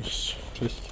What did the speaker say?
Cześć. Cześć.